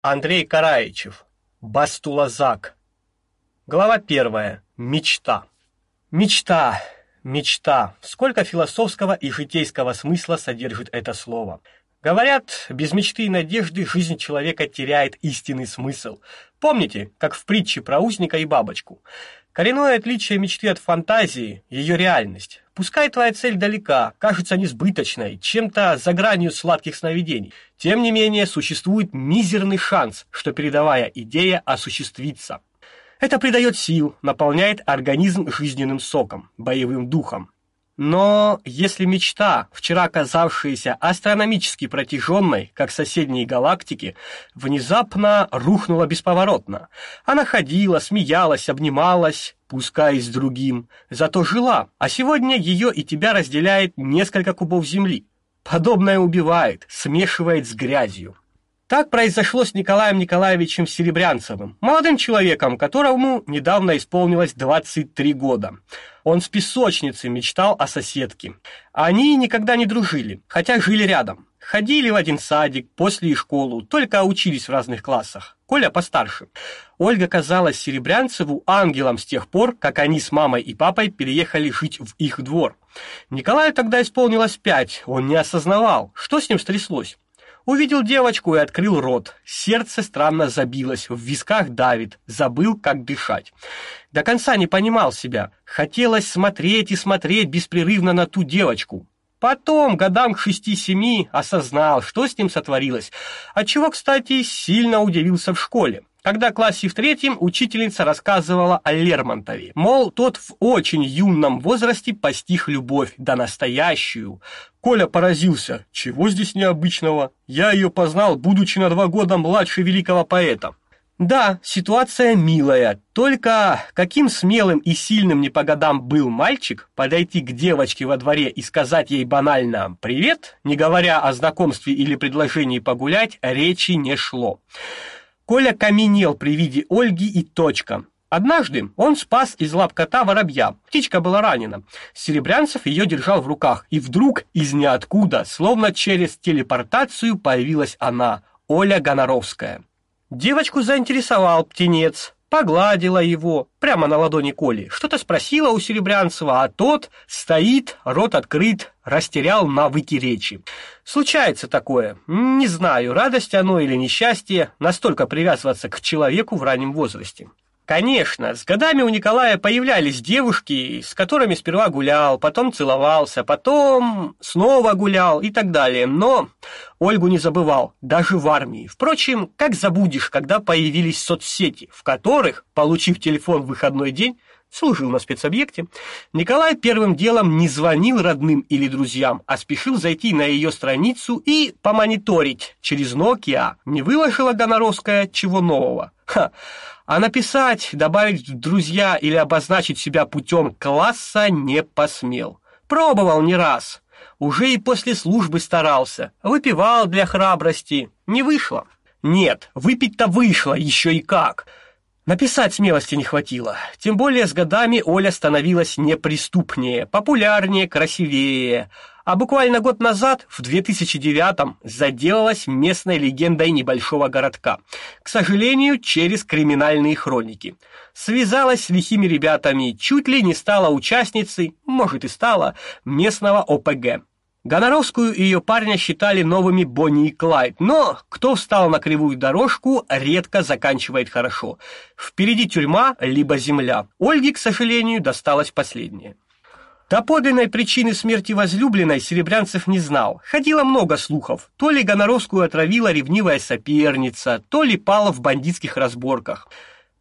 Андрей Караичев. Бастулазак. Глава первая. Мечта. Мечта. Мечта. Сколько философского и житейского смысла содержит это слово. Говорят, без мечты и надежды жизнь человека теряет истинный смысл. Помните, как в притче про узника и бабочку? Коренное отличие мечты от фантазии ее реальность. Пускай твоя цель далека, кажется несбыточной, чем-то за гранью сладких сновидений, тем не менее существует мизерный шанс, что передовая идея осуществится. Это придает сил, наполняет организм жизненным соком, боевым духом. Но если мечта, вчера казавшаяся астрономически протяженной, как соседние галактики, внезапно рухнула бесповоротно, она ходила, смеялась, обнималась, пускай с другим, зато жила, а сегодня ее и тебя разделяет несколько кубов земли. Подобное убивает, смешивает с грязью. Так произошло с Николаем Николаевичем Серебрянцевым, молодым человеком, которому недавно исполнилось 23 года. Он с песочницы мечтал о соседке. Они никогда не дружили, хотя жили рядом. Ходили в один садик, после и школу, только учились в разных классах. Коля постарше. Ольга казалась Серебрянцеву ангелом с тех пор, как они с мамой и папой переехали жить в их двор. Николаю тогда исполнилось пять, он не осознавал, что с ним стряслось. Увидел девочку и открыл рот. Сердце странно забилось, в висках давит, забыл, как дышать. До конца не понимал себя. Хотелось смотреть и смотреть беспрерывно на ту девочку. Потом, годам к шести-семи, осознал, что с ним сотворилось, отчего, кстати, сильно удивился в школе. Когда классе в третьем учительница рассказывала о Лермонтове, мол, тот в очень юном возрасте постиг любовь, да настоящую. Коля поразился, чего здесь необычного? Я ее познал, будучи на два года младше великого поэта. Да, ситуация милая, только каким смелым и сильным не по годам был мальчик подойти к девочке во дворе и сказать ей банально «привет», не говоря о знакомстве или предложении погулять, речи не шло. Коля каменел при виде Ольги и точка. Однажды он спас из лап кота воробья. Птичка была ранена. Серебрянцев ее держал в руках, и вдруг из ниоткуда, словно через телепортацию, появилась она, Оля Гоноровская. Девочку заинтересовал птенец погладила его прямо на ладони Коли, что-то спросила у Серебрянцева, а тот стоит, рот открыт, растерял навыки речи. Случается такое. Не знаю, радость оно или несчастье, настолько привязываться к человеку в раннем возрасте. Конечно, с годами у Николая появлялись девушки, с которыми сперва гулял, потом целовался, потом снова гулял и так далее. Но Ольгу не забывал, даже в армии. Впрочем, как забудешь, когда появились соцсети, в которых, получив телефон в выходной день, служил на спецобъекте, Николай первым делом не звонил родным или друзьям, а спешил зайти на ее страницу и помониторить через Nokia, не выложила Гоноровская чего нового. Ха. А написать, добавить в друзья или обозначить себя путем класса не посмел. Пробовал не раз. Уже и после службы старался. Выпивал для храбрости. Не вышло. Нет, выпить-то вышло, еще и как. Написать смелости не хватило. Тем более с годами Оля становилась неприступнее, популярнее, красивее а буквально год назад, в 2009-м, заделалась местной легендой небольшого городка. К сожалению, через криминальные хроники. Связалась с лихими ребятами, чуть ли не стала участницей, может и стала, местного ОПГ. Гоноровскую и ее парня считали новыми Бонни и Клайд, но кто встал на кривую дорожку, редко заканчивает хорошо. Впереди тюрьма, либо земля. Ольге, к сожалению, досталось последнее. До подлинной причины смерти возлюбленной Серебрянцев не знал. Ходило много слухов. То ли Гоноровскую отравила ревнивая соперница, то ли пала в бандитских разборках.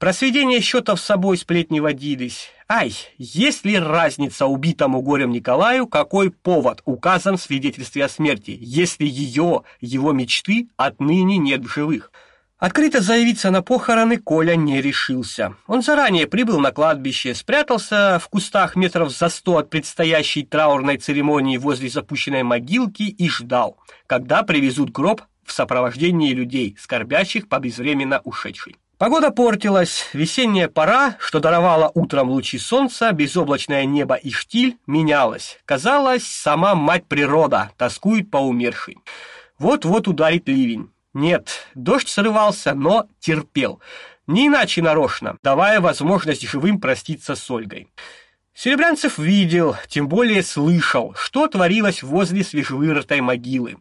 Про сведение счетов с собой сплетни водились. Ай, есть ли разница убитому горем Николаю, какой повод указан в свидетельстве о смерти, если ее, его мечты отныне нет в живых? Открыто заявиться на похороны Коля не решился. Он заранее прибыл на кладбище, спрятался в кустах метров за сто от предстоящей траурной церемонии возле запущенной могилки и ждал, когда привезут гроб в сопровождении людей, скорбящих по безвременно ушедшей. Погода портилась, весенняя пора, что даровала утром лучи солнца, безоблачное небо и штиль, менялась. Казалось, сама мать природа тоскует по умершей. Вот-вот ударит ливень. Нет, дождь срывался, но терпел. Не иначе нарочно, давая возможность живым проститься с Ольгой. Серебрянцев видел, тем более слышал, что творилось возле свежевырытой могилы.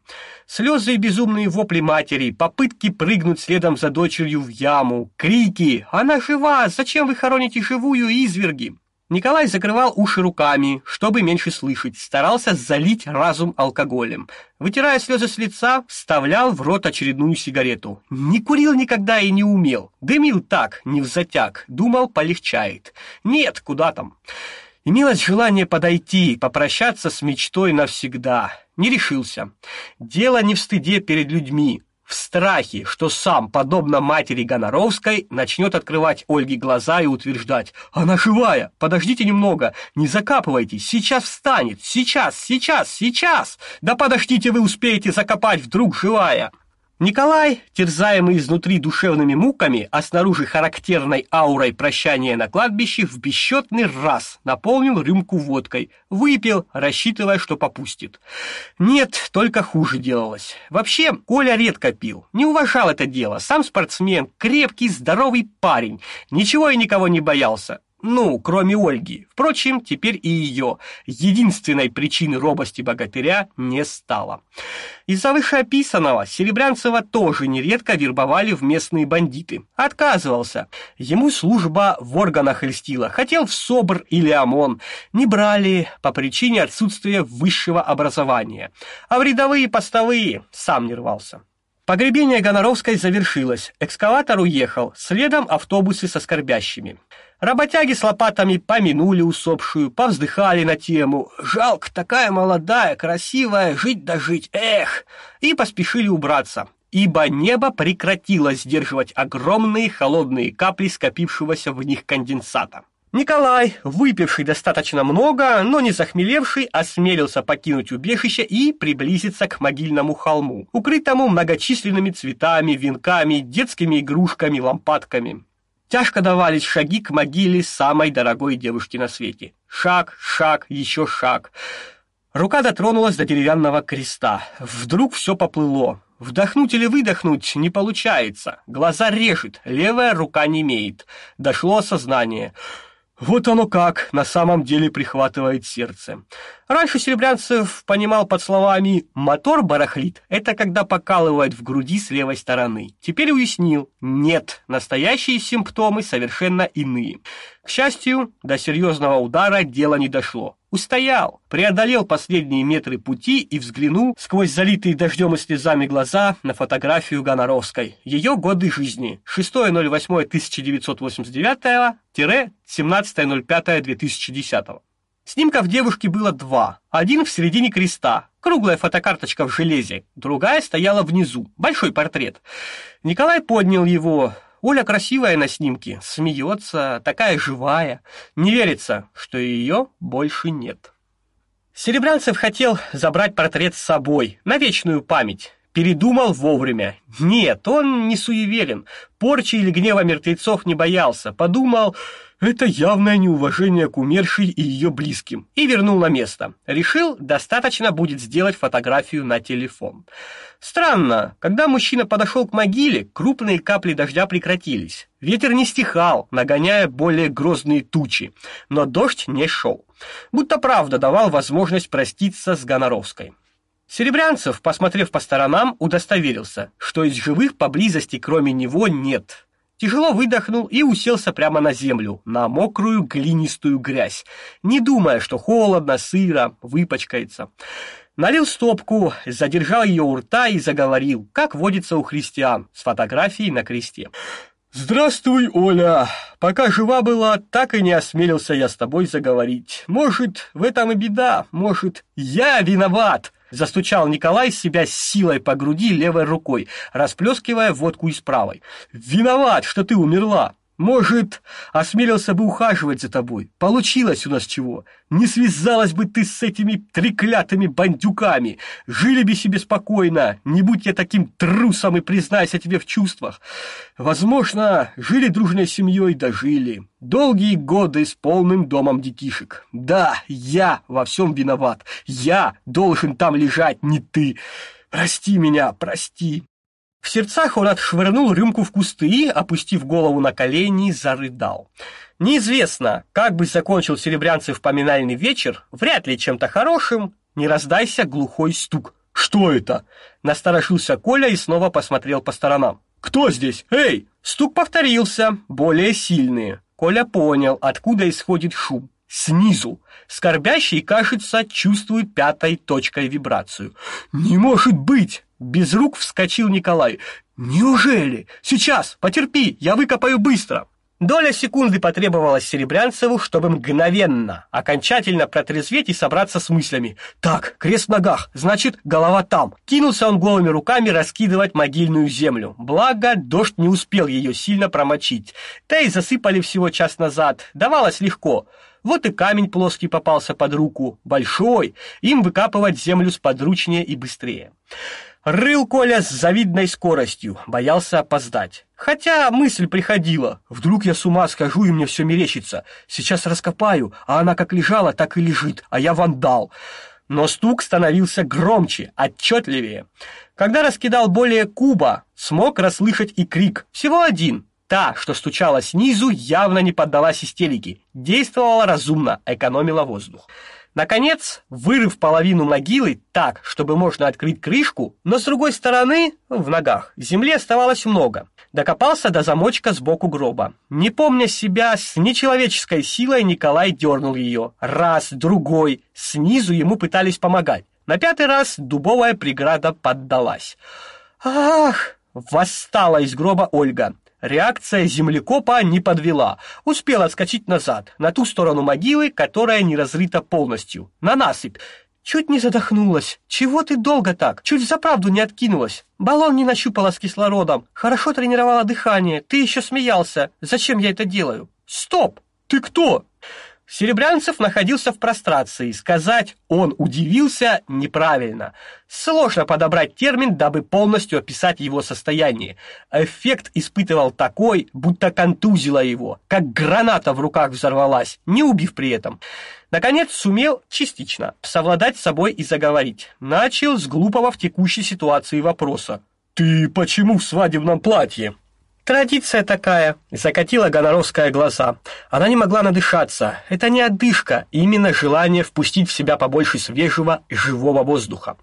Слезы и безумные вопли матери, попытки прыгнуть следом за дочерью в яму, крики «Она жива! Зачем вы хороните живую, изверги?» Николай закрывал уши руками, чтобы меньше слышать, старался залить разум алкоголем. Вытирая слезы с лица, вставлял в рот очередную сигарету. Не курил никогда и не умел. Дымил так, не в затяг, думал, полегчает. Нет, куда там. Имелось желание подойти, попрощаться с мечтой навсегда. Не решился. Дело не в стыде перед людьми, в страхе, что сам, подобно матери Гоноровской, начнет открывать Ольге глаза и утверждать «Она живая! Подождите немного! Не закапывайтесь! Сейчас встанет! Сейчас! Сейчас! Сейчас! Да подождите, вы успеете закопать вдруг живая!» Николай, терзаемый изнутри душевными муками, а снаружи характерной аурой прощания на кладбище, в бесчетный раз наполнил рюмку водкой, выпил, рассчитывая, что попустит. Нет, только хуже делалось. Вообще, Коля редко пил, не уважал это дело, сам спортсмен, крепкий, здоровый парень, ничего и никого не боялся. Ну, кроме Ольги. Впрочем, теперь и ее, единственной причины робости богатыря, не стало. Из-за вышеописанного Серебрянцева тоже нередко вербовали в местные бандиты. Отказывался. Ему служба в органах льстила. Хотел в СОБР или ОМОН. Не брали по причине отсутствия высшего образования. А в рядовые постовые сам не рвался. Погребение Гоноровской завершилось. Экскаватор уехал, следом автобусы со скорбящими. Работяги с лопатами помянули усопшую, повздыхали на тему «Жалко, такая молодая, красивая, жить да жить, эх!» и поспешили убраться, ибо небо прекратило сдерживать огромные холодные капли скопившегося в них конденсата. Николай, выпивший достаточно много, но не захмелевший, осмелился покинуть убежище и приблизиться к могильному холму, укрытому многочисленными цветами, венками, детскими игрушками, лампадками. Тяжко давались шаги к могиле самой дорогой девушки на свете. Шаг, шаг, еще шаг. Рука дотронулась до деревянного креста. Вдруг все поплыло. Вдохнуть или выдохнуть не получается. Глаза режет, левая рука не имеет. Дошло осознание. Вот оно как на самом деле прихватывает сердце. Раньше Серебрянцев понимал под словами «мотор барахлит» — это когда покалывает в груди с левой стороны. Теперь уяснил — нет, настоящие симптомы совершенно иные. К счастью, до серьезного удара дело не дошло. Устоял, преодолел последние метры пути и взглянул сквозь залитые дождем и слезами глаза на фотографию Гоноровской. Ее годы жизни. 6.08.1989-17.05.2010. Снимков девушки было два. Один в середине креста, круглая фотокарточка в железе, другая стояла внизу, большой портрет. Николай поднял его. Оля красивая на снимке, смеется, такая живая. Не верится, что ее больше нет. Серебрянцев хотел забрать портрет с собой, на вечную память. Передумал вовремя. Нет, он не суеверен. Порчи или гнева мертвецов не боялся. Подумал, это явное неуважение к умершей и ее близким, и вернул на место. Решил, достаточно будет сделать фотографию на телефон. Странно, когда мужчина подошел к могиле, крупные капли дождя прекратились. Ветер не стихал, нагоняя более грозные тучи, но дождь не шел. Будто правда давал возможность проститься с Гоноровской. Серебрянцев, посмотрев по сторонам, удостоверился, что из живых поблизости кроме него нет. Тяжело выдохнул и уселся прямо на землю, на мокрую глинистую грязь, не думая, что холодно, сыро, выпачкается. Налил стопку, задержал ее у рта и заговорил, как водится у христиан, с фотографией на кресте. «Здравствуй, Оля! Пока жива была, так и не осмелился я с тобой заговорить. Может, в этом и беда, может, я виноват!» Застучал Николай себя силой по груди левой рукой, расплескивая водку из правой. «Виноват, что ты умерла!» Может, осмелился бы ухаживать за тобой. Получилось у нас чего. Не связалась бы ты с этими треклятыми бандюками. Жили бы себе спокойно. Не будь я таким трусом и признайся тебе в чувствах. Возможно, жили дружной семьей, дожили. Долгие годы с полным домом детишек. Да, я во всем виноват. Я должен там лежать, не ты. Прости меня, прости. В сердцах он отшвырнул рюмку в кусты и, опустив голову на колени, зарыдал. Неизвестно, как бы закончил Серебрянцев поминальный вечер, вряд ли чем-то хорошим, не раздайся глухой стук. «Что это?» Насторожился Коля и снова посмотрел по сторонам. «Кто здесь? Эй!» Стук повторился, более сильный. Коля понял, откуда исходит шум. Снизу. Скорбящий, кажется, чувствует пятой точкой вибрацию. «Не может быть!» Без рук вскочил Николай. Неужели? Сейчас, потерпи, я выкопаю быстро. Доля секунды потребовалась Серебрянцеву, чтобы мгновенно, окончательно протрезветь и собраться с мыслями. Так, крест в ногах, значит, голова там. Кинулся он голыми руками раскидывать могильную землю. Благо, дождь не успел ее сильно промочить. Да и засыпали всего час назад. Давалось легко. Вот и камень плоский попался под руку, большой. Им выкапывать землю сподручнее и быстрее. Рыл Коля с завидной скоростью, боялся опоздать. Хотя мысль приходила: вдруг я с ума схожу и мне все мерещится. Сейчас раскопаю, а она как лежала, так и лежит, а я вандал. Но стук становился громче, отчетливее. Когда раскидал более куба, смог расслышать и крик. Всего один. Та, что стучала снизу, явно не поддалась истерике. Действовала разумно, экономила воздух. Наконец, вырыв половину могилы так, чтобы можно открыть крышку, но с другой стороны, в ногах, земли оставалось много. Докопался до замочка сбоку гроба. Не помня себя, с нечеловеческой силой Николай дернул ее. Раз, другой, снизу ему пытались помогать. На пятый раз дубовая преграда поддалась. «Ах!» — восстала из гроба Ольга. Реакция землекопа не подвела. Успел отскочить назад, на ту сторону могилы, которая не разрыта полностью, на насыпь. Чуть не задохнулась. Чего ты долго так? Чуть за правду не откинулась. Баллон не нащупала с кислородом. Хорошо тренировала дыхание. Ты еще смеялся. Зачем я это делаю? Стоп! Ты кто? Серебрянцев находился в прострации. Сказать «он удивился» неправильно. Сложно подобрать термин, дабы полностью описать его состояние. Эффект испытывал такой, будто контузило его, как граната в руках взорвалась, не убив при этом. Наконец сумел частично совладать с собой и заговорить. Начал с глупого в текущей ситуации вопроса. «Ты почему в свадебном платье?» Традиция такая, закатила Гоноровская глаза. Она не могла надышаться. Это не одышка, именно желание впустить в себя побольше свежего живого воздуха.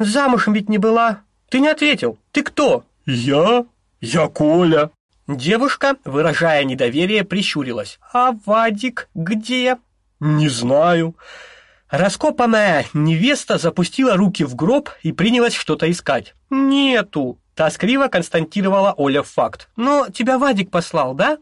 Замужем ведь не была. Ты не ответил. Ты кто? Я? Я Коля. Девушка, выражая недоверие, прищурилась. А Вадик где? Не знаю. Раскопанная невеста запустила руки в гроб и принялась что-то искать. Нету. Тоскливо констатировала Оля факт. «Но тебя Вадик послал, да?»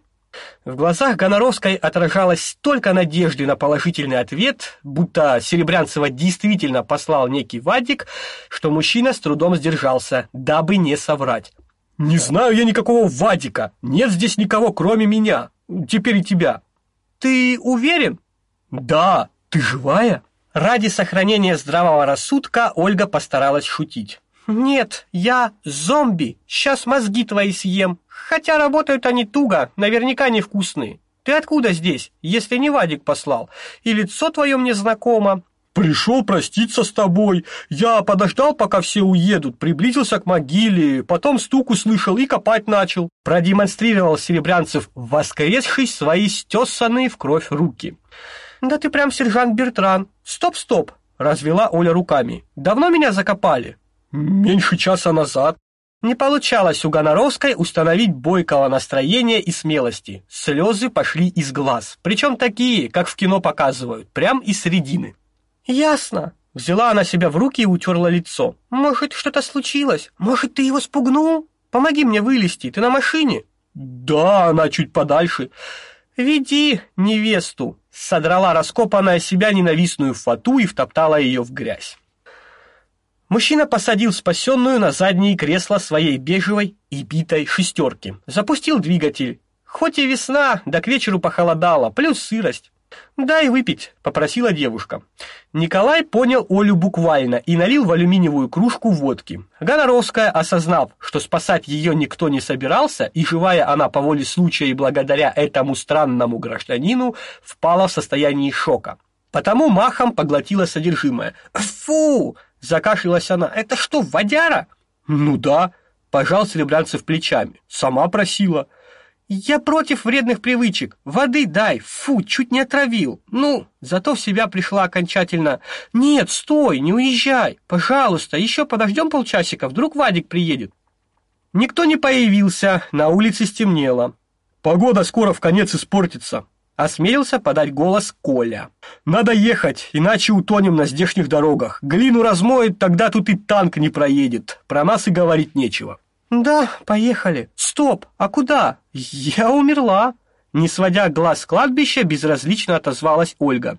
В глазах Гоноровской отражалось столько надежды на положительный ответ, будто Серебрянцева действительно послал некий Вадик, что мужчина с трудом сдержался, дабы не соврать. «Не знаю я никакого Вадика. Нет здесь никого, кроме меня. Теперь и тебя». «Ты уверен?» «Да. Ты живая?» Ради сохранения здравого рассудка Ольга постаралась шутить. «Нет, я зомби. Сейчас мозги твои съем. Хотя работают они туго, наверняка невкусные. Ты откуда здесь, если не Вадик послал? И лицо твое мне знакомо». «Пришел проститься с тобой. Я подождал, пока все уедут, приблизился к могиле, потом стук услышал и копать начал». Продемонстрировал Серебрянцев, воскресший свои стесанные в кровь руки. «Да ты прям сержант Бертран. Стоп-стоп!» — развела Оля руками. «Давно меня закопали?» Меньше часа назад. Не получалось у Гоноровской установить бойкого настроения и смелости. Слезы пошли из глаз, причем такие, как в кино показывают, прям из середины. Ясно. Взяла она себя в руки и утерла лицо. Может, что-то случилось? Может, ты его спугнул? Помоги мне вылезти. Ты на машине? Да, она чуть подальше. Веди невесту. Содрала раскопанная себя ненавистную фату и втоптала ее в грязь. Мужчина посадил спасенную на заднее кресло своей бежевой и битой шестерки. Запустил двигатель. Хоть и весна, да к вечеру похолодало, плюс сырость. «Дай выпить», — попросила девушка. Николай понял Олю буквально и налил в алюминиевую кружку водки. Гоноровская, осознав, что спасать ее никто не собирался, и живая она по воле случая и благодаря этому странному гражданину, впала в состояние шока. Потому махом поглотила содержимое. «Фу!» Закашлялась она. «Это что, водяра?» «Ну да. пожал Серебрянцев плечами. Сама просила. Я против вредных привычек. Воды дай. Фу, чуть не отравил. Ну, зато в себя пришла окончательно. Нет, стой, не уезжай. Пожалуйста, еще подождем полчасика, вдруг Вадик приедет. Никто не появился, на улице стемнело. Погода скоро в конец испортится. Осмелился подать голос Коля. Надо ехать, иначе утонем на здешних дорогах. Глину размоет, тогда тут и танк не проедет. Про нас и говорить нечего. Да, поехали. Стоп, а куда? Я умерла. Не сводя глаз с кладбища, безразлично отозвалась Ольга.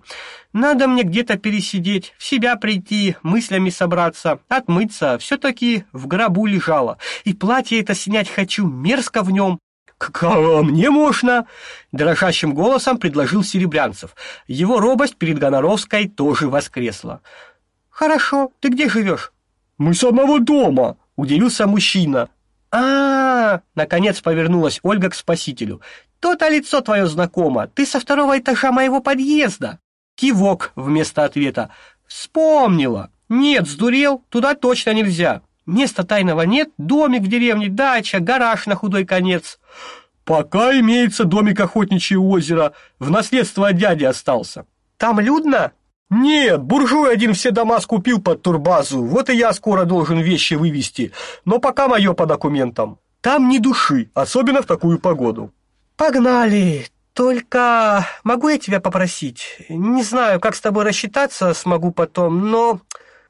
Надо мне где-то пересидеть, в себя прийти, мыслями собраться, отмыться. все таки в гробу лежала. И платье это снять хочу, мерзко в нем. «Какого мне можно?» — дрожащим голосом предложил Серебрянцев. Его робость перед Гоноровской тоже воскресла. «Хорошо, ты где живешь?» «Мы с одного дома», — удивился мужчина. а, -а, -а наконец повернулась Ольга к спасителю. «То-то лицо твое знакомо. Ты со второго этажа моего подъезда». Кивок вместо ответа. «Вспомнила. Нет, сдурел, туда точно нельзя. Места тайного нет, домик в деревне, дача, гараж на худой конец. Пока имеется домик охотничье озеро, в наследство от дяди остался. Там людно? Нет, буржуй один все дома скупил под турбазу. Вот и я скоро должен вещи вывести, но пока мое по документам. Там ни души, особенно в такую погоду. Погнали. Только могу я тебя попросить? Не знаю, как с тобой рассчитаться смогу потом, но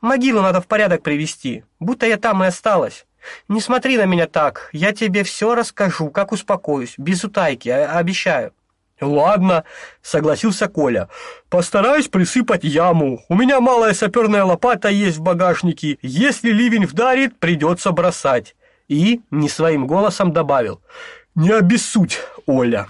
Могилу надо в порядок привести, будто я там и осталась. Не смотри на меня так, я тебе все расскажу, как успокоюсь, без утайки, обещаю. Ладно, согласился Коля. Постараюсь присыпать яму. У меня малая саперная лопата есть в багажнике. Если ливень вдарит, придется бросать. И не своим голосом добавил: "Не обессудь, Оля".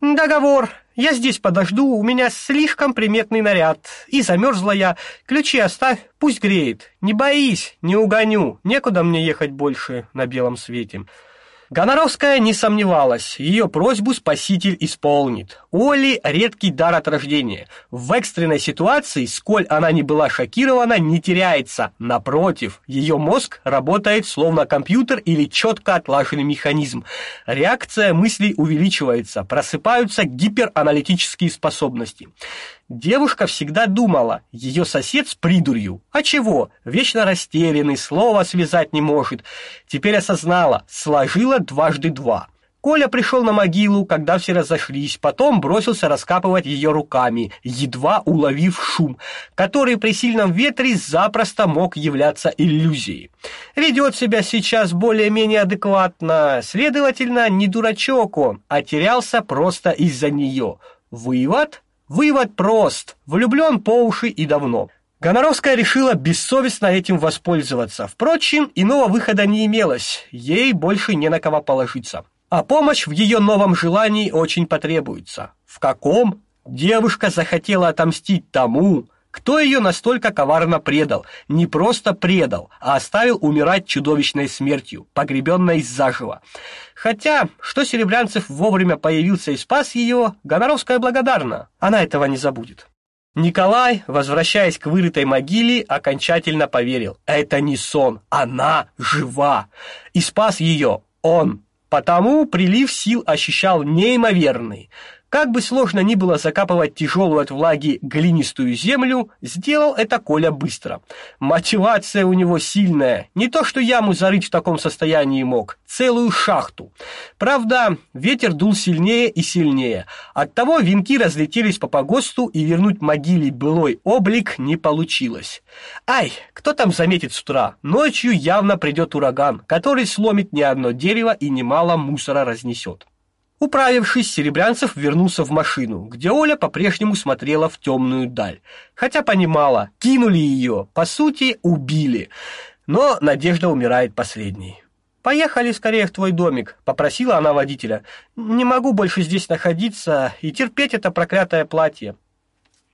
Договор. Я здесь подожду, у меня слишком приметный наряд. И замерзла я. Ключи оставь, пусть греет. Не боись, не угоню. Некуда мне ехать больше на белом свете. Гоноровская не сомневалась, ее просьбу спаситель исполнит. Оли редкий дар от рождения. В экстренной ситуации, сколь она не была шокирована, не теряется. Напротив, ее мозг работает словно компьютер или четко отлаженный механизм. Реакция мыслей увеличивается, просыпаются гипераналитические способности. Девушка всегда думала, ее сосед с придурью. А чего? Вечно растерянный, слова связать не может. Теперь осознала, сложила дважды два. Коля пришел на могилу, когда все разошлись, потом бросился раскапывать ее руками, едва уловив шум, который при сильном ветре запросто мог являться иллюзией. Ведет себя сейчас более-менее адекватно, следовательно, не дурачок он, а терялся просто из-за нее. Вывод Вывод прост. Влюблен по уши и давно. Гоноровская решила бессовестно этим воспользоваться. Впрочем, иного выхода не имелось. Ей больше не на кого положиться. А помощь в ее новом желании очень потребуется. В каком? Девушка захотела отомстить тому, кто ее настолько коварно предал? Не просто предал, а оставил умирать чудовищной смертью, погребенной заживо. Хотя, что Серебрянцев вовремя появился и спас ее, Гоноровская благодарна. Она этого не забудет. Николай, возвращаясь к вырытой могиле, окончательно поверил. Это не сон, она жива. И спас ее он. Потому прилив сил ощущал неимоверный. Как бы сложно ни было закапывать тяжелую от влаги глинистую землю, сделал это Коля быстро. Мотивация у него сильная. Не то, что яму зарыть в таком состоянии мог, целую шахту. Правда, ветер дул сильнее и сильнее. Оттого венки разлетелись по погосту, и вернуть могиле былой облик не получилось. Ай, кто там заметит с утра? Ночью явно придет ураган, который сломит не одно дерево и немало мусора разнесет. Управившись, Серебрянцев вернулся в машину, где Оля по-прежнему смотрела в темную даль. Хотя понимала, кинули ее, по сути, убили. Но надежда умирает последней. Поехали скорее в твой домик, попросила она водителя. Не могу больше здесь находиться и терпеть это проклятое платье.